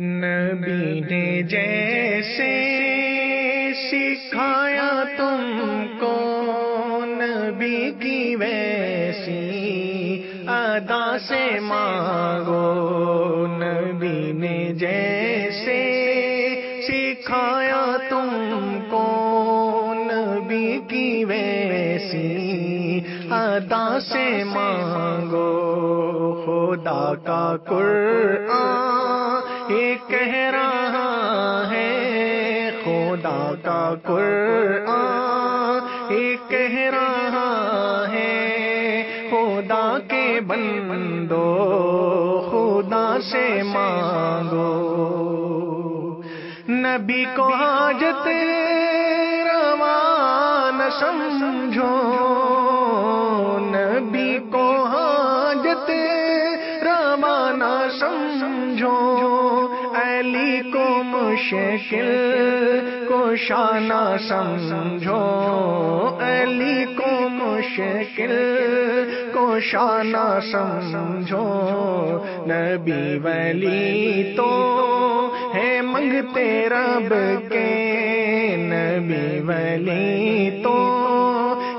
نبی نے جیسے سکھایا تم کو، نبی کی ویسی ادا سے مانگو۔ نبی نے جیسے سکھایا تم کو، نبی کی ویسی ادا سے مانگو۔ خدا کا قرآن خدا کا قرآن ہی کہہ رہا ہے۔ خدا کے بندو، خدا سے مانگو۔ نبی کو حاجت روان سمجھو۔ علی کو مشکل کو شانہ سمجھو۔ علی کو مشکل کو شانہ سمجھو۔ نبی ولی تو ہے منگتے رب کے۔ نبی ولی تو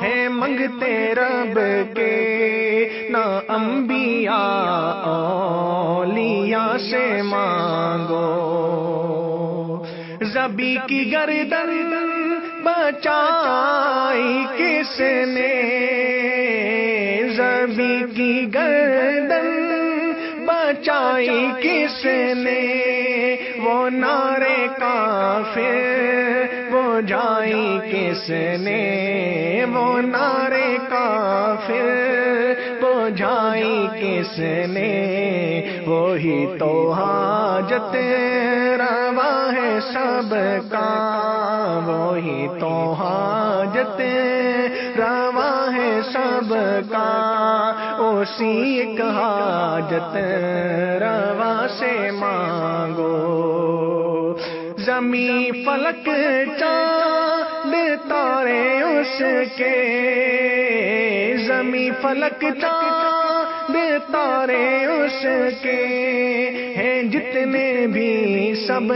ہے منگتے رب کے۔ نہ انبیاء اولیاء سے مانگو۔ زبی کی گردن بچائی کس نے؟ زبی کی گردن بچائی کس نے؟ وہ نعرے کافر وہ جائی کس نے؟ وہ نعرے کافر وہ جائی کس نے؟ وہی تو حاجت روا ہے سب کا، وہی تو حاجت روا ہے سب کا، اسی ایک حاجت روا سے مانگو۔ زمیں فلک چاند تارے اس کے زمیں فلک چاند تارے اس کے ہیں جتنے بھی سب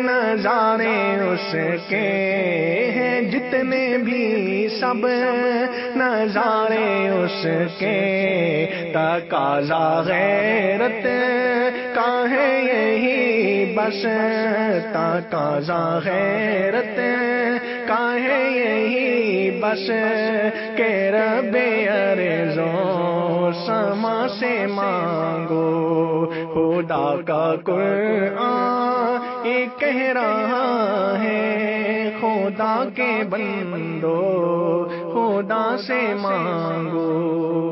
نظارے اس کے ہیں جتنے بھی سب نظارے اس کے تقاضا غیرت کا ہے یہی بس تقاضا غیرت کا بس کہ رب ارزو سما سے مانگو، خدا کا قرآن یہ کہہ رہا ہے، خدا کے بندو خدا سے مانگو۔